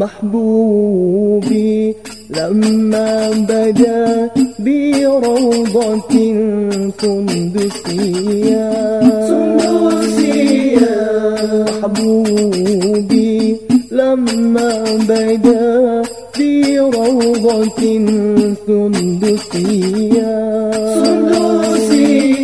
محبوبي لما بدا بروضة سندسية. سندسية. محبوبي لما بدا بروضة سندسية. سندسية.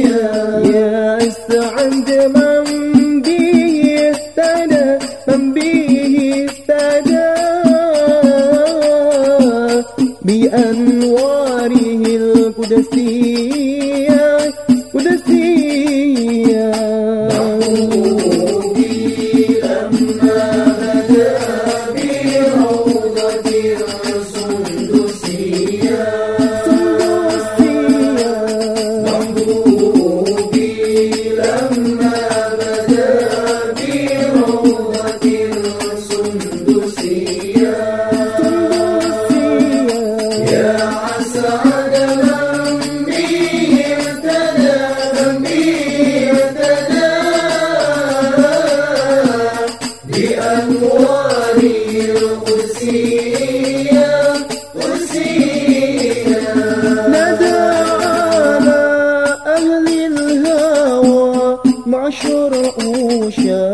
معشر أوشاتي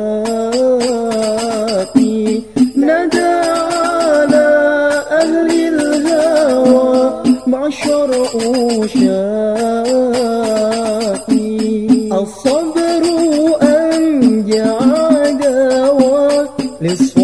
ندى على أهل الهوى معشر أوشاتي الصبر أن دواء للصواب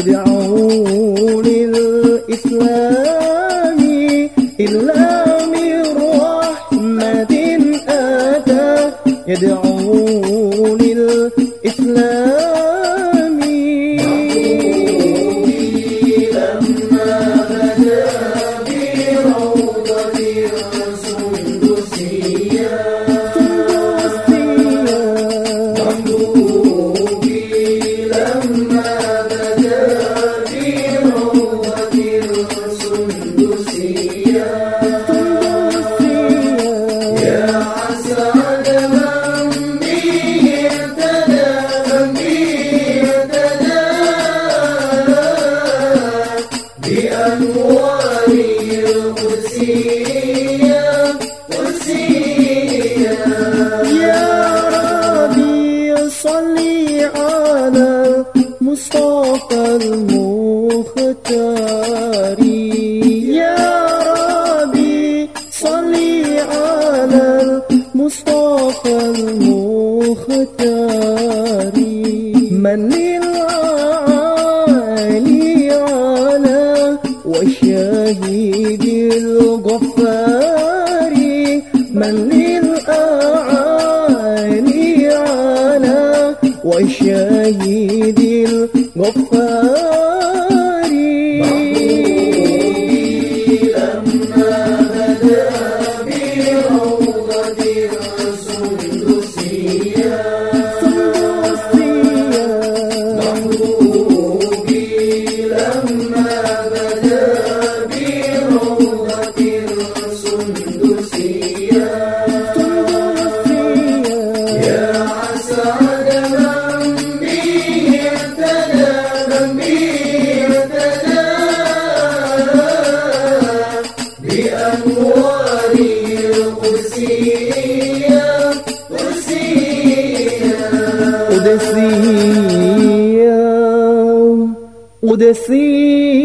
يدعو للإسلام المختار يا ربي صل على المصطفى المختار. من للعالي على والشهيد الغفار. من قدسية قدسية